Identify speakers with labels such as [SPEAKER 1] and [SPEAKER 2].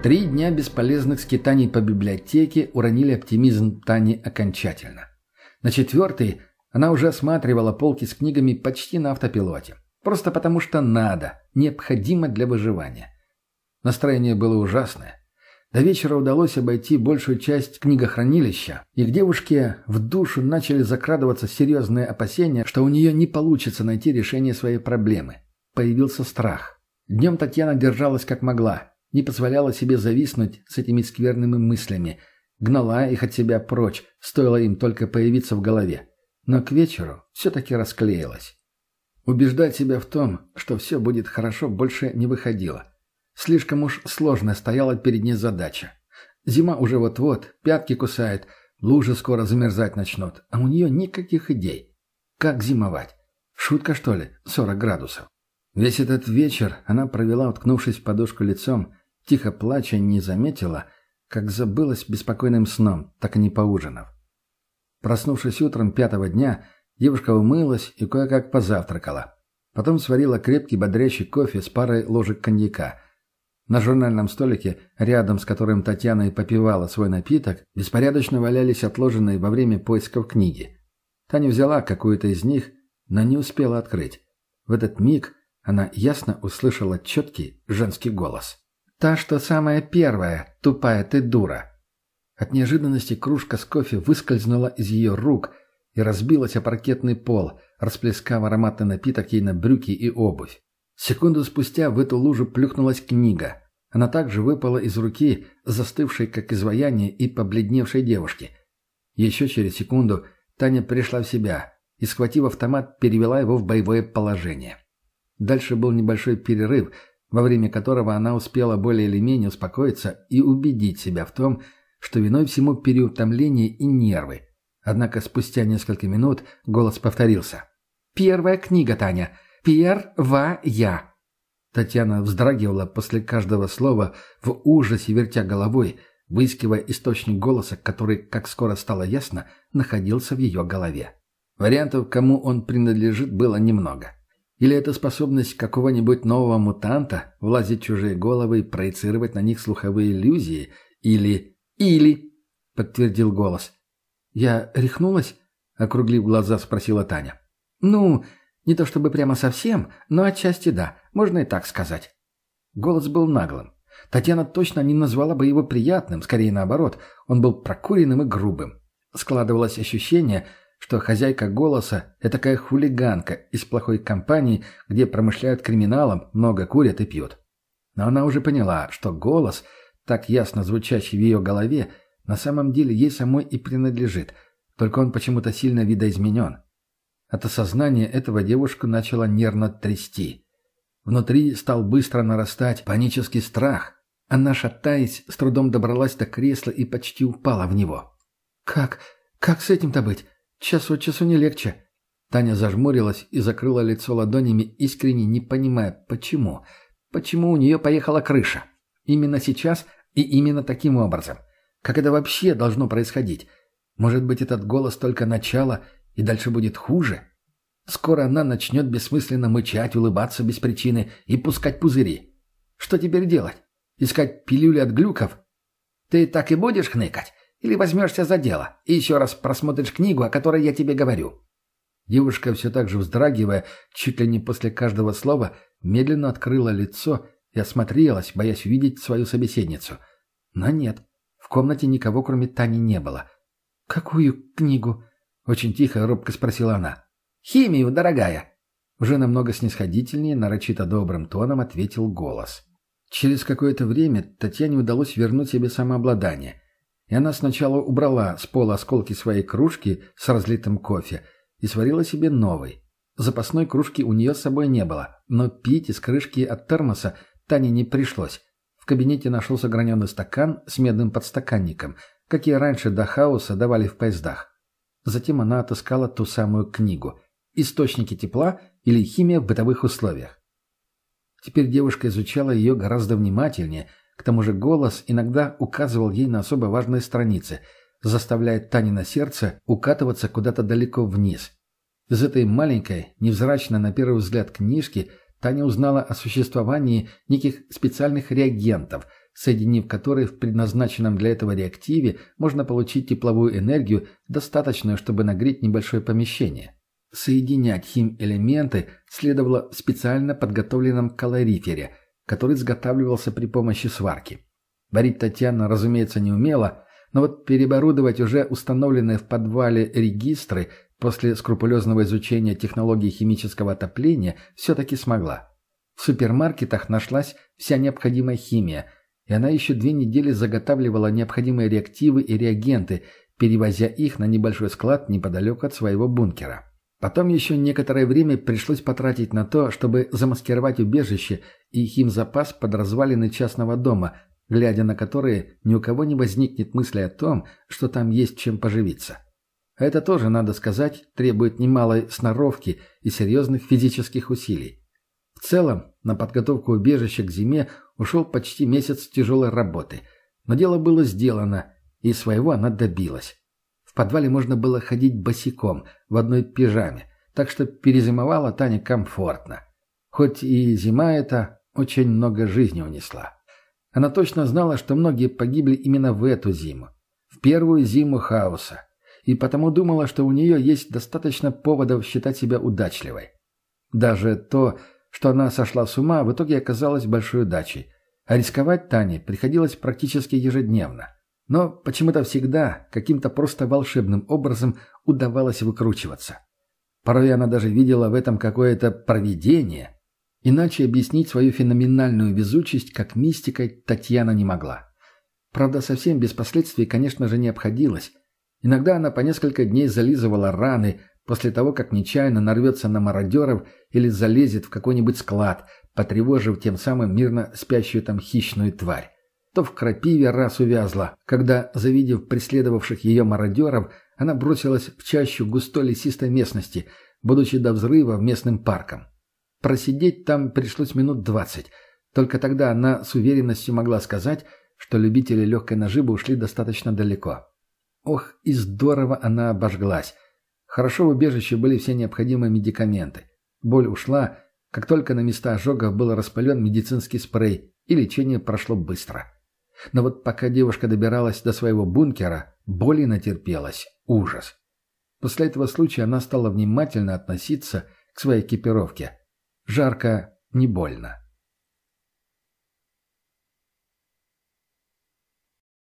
[SPEAKER 1] Три дня бесполезных скитаний по библиотеке уронили оптимизм Тани окончательно. На четвертый она уже осматривала полки с книгами почти на автопилоте. Просто потому что надо, необходимо для выживания. Настроение было ужасное. До вечера удалось обойти большую часть книгохранилища, и к девушке в душу начали закрадываться серьезные опасения, что у нее не получится найти решение своей проблемы. Появился страх. Днем Татьяна держалась как могла, не позволяла себе зависнуть с этими скверными мыслями, гнала их от себя прочь, стоило им только появиться в голове. Но к вечеру все-таки расклеилась. Убеждать себя в том, что все будет хорошо, больше не выходило. Слишком уж сложно стояла перед ней задача. Зима уже вот-вот, пятки кусает, лужи скоро замерзать начнут, а у нее никаких идей. Как зимовать? Шутка, что ли, 40 градусов? Весь этот вечер она провела, уткнувшись в подушку лицом, тихо плача, не заметила, как забылась беспокойным сном, так и не поужинав. Проснувшись утром пятого дня, девушка умылась и кое-как позавтракала. Потом сварила крепкий бодрящий кофе с парой ложек коньяка. На журнальном столике, рядом с которым Татьяна и попивала свой напиток, беспорядочно валялись отложенные во время поисков книги. Таня взяла какую-то из них, но не успела открыть. В этот миг она ясно услышала четкий женский голос. «Та, что самая первая, тупая ты дура!» От неожиданности кружка с кофе выскользнула из ее рук и разбилась о паркетный пол, расплескав ароматный напиток ей на брюки и обувь. Секунду спустя в эту лужу плюхнулась книга. Она также выпала из руки, застывшей как изваяние и побледневшей девушки. Еще через секунду Таня пришла в себя и, схватив автомат, перевела его в боевое положение. Дальше был небольшой перерыв, во время которого она успела более или менее успокоиться и убедить себя в том, что виной всему переутомление и нервы. Однако спустя несколько минут голос повторился. «Первая книга, Таня. Первая». Татьяна вздрагивала после каждого слова в ужасе, вертя головой, выискивая источник голоса, который, как скоро стало ясно, находился в ее голове. Вариантов, кому он принадлежит, было немного. Или это способность какого-нибудь нового мутанта влазить в чужие головы и проецировать на них слуховые иллюзии? Или... Или... Подтвердил голос. «Я рехнулась?» — округлив глаза, спросила Таня. «Ну, не то чтобы прямо совсем, но отчасти да, можно и так сказать». Голос был наглым. Татьяна точно не назвала бы его приятным, скорее наоборот, он был прокуренным и грубым. Складывалось ощущение, что хозяйка голоса – это такая хулиганка из плохой компании, где промышляют криминалом, много курят и пьют. Но она уже поняла, что голос, так ясно звучащий в ее голове, на самом деле ей самой и принадлежит, только он почему-то сильно видоизменен. От осознания этого девушку начала нервно трясти. Внутри стал быстро нарастать панический страх. Она, шатаясь, с трудом добралась до кресла и почти упала в него. «Как? Как с этим-то быть? Час от часу не легче. Таня зажмурилась и закрыла лицо ладонями, искренне не понимая, почему. Почему у нее поехала крыша? Именно сейчас и именно таким образом. Как это вообще должно происходить? Может быть, этот голос только начало, и дальше будет хуже? Скоро она начнет бессмысленно мычать, улыбаться без причины и пускать пузыри. Что теперь делать? Искать пилюли от глюков? Ты так и будешь хныкать? Или возьмешься за дело и еще раз просмотришь книгу, о которой я тебе говорю». Девушка, все так же вздрагивая, чуть ли не после каждого слова, медленно открыла лицо и осмотрелась, боясь увидеть свою собеседницу. Но нет, в комнате никого, кроме Тани, не было. «Какую книгу?» — очень тихо и робко спросила она. «Химию, дорогая!» Уже намного снисходительнее, нарочито добрым тоном ответил голос. Через какое-то время Татьяне удалось вернуть себе самообладание — и она сначала убрала с пола осколки своей кружки с разлитым кофе и сварила себе новый. Запасной кружки у нее с собой не было, но пить из крышки от термоса Тане не пришлось. В кабинете нашелся граненый стакан с медным подстаканником, какие раньше до хаоса давали в поездах. Затем она отыскала ту самую книгу «Источники тепла или химия в бытовых условиях». Теперь девушка изучала ее гораздо внимательнее – к тому же голос иногда указывал ей на особо важные страницы, заставляя Танина сердце укатываться куда-то далеко вниз. Из этой маленькой, невзрачной на первый взгляд книжки Таня узнала о существовании неких специальных реагентов, соединив который в предназначенном для этого реактиве, можно получить тепловую энергию, достаточную, чтобы нагреть небольшое помещение. Соединять хим-элементы следовало в специально подготовленном калорифере, который изготавливался при помощи сварки. Варить Татьяна, разумеется, не умела, но вот переоборудовать уже установленные в подвале регистры после скрупулезного изучения технологий химического отопления все-таки смогла. В супермаркетах нашлась вся необходимая химия, и она еще две недели заготавливала необходимые реактивы и реагенты, перевозя их на небольшой склад неподалеку от своего бункера. Потом еще некоторое время пришлось потратить на то, чтобы замаскировать убежище и химзапас под развалины частного дома, глядя на которые ни у кого не возникнет мысли о том, что там есть чем поживиться. Это тоже, надо сказать, требует немалой сноровки и серьезных физических усилий. В целом, на подготовку убежища к зиме ушел почти месяц тяжелой работы. Но дело было сделано, и своего она добилась. Подвале можно было ходить босиком, в одной пижаме, так что перезимовала Таня комфортно. Хоть и зима эта очень много жизни унесла. Она точно знала, что многие погибли именно в эту зиму. В первую зиму хаоса и потому думала, что у нее есть достаточно поводов считать себя удачливой. Даже то, что она сошла с ума, в итоге оказалось большой удачей. А рисковать Тане приходилось практически ежедневно. Но почему-то всегда, каким-то просто волшебным образом удавалось выкручиваться. Порой она даже видела в этом какое-то провидение. Иначе объяснить свою феноменальную везучесть как мистикой Татьяна не могла. Правда, совсем без последствий, конечно же, не обходилось. Иногда она по несколько дней зализывала раны после того, как нечаянно нарвется на мародеров или залезет в какой-нибудь склад, потревожив тем самым мирно спящую там хищную тварь. То в крапиве раз увязла, когда, завидев преследовавших ее мародеров, она бросилась в чащу густой лесистой местности, будучи до взрыва местным парком. Просидеть там пришлось минут двадцать. Только тогда она с уверенностью могла сказать, что любители легкой наживы ушли достаточно далеко. Ох, и здорово она обожглась. Хорошо в убежище были все необходимые медикаменты. Боль ушла, как только на места ожогов был распылен медицинский спрей, и лечение прошло быстро. Но вот пока девушка добиралась до своего бункера, боли натерпелась. Ужас. После этого случая она стала внимательно относиться к своей экипировке. Жарко, не больно.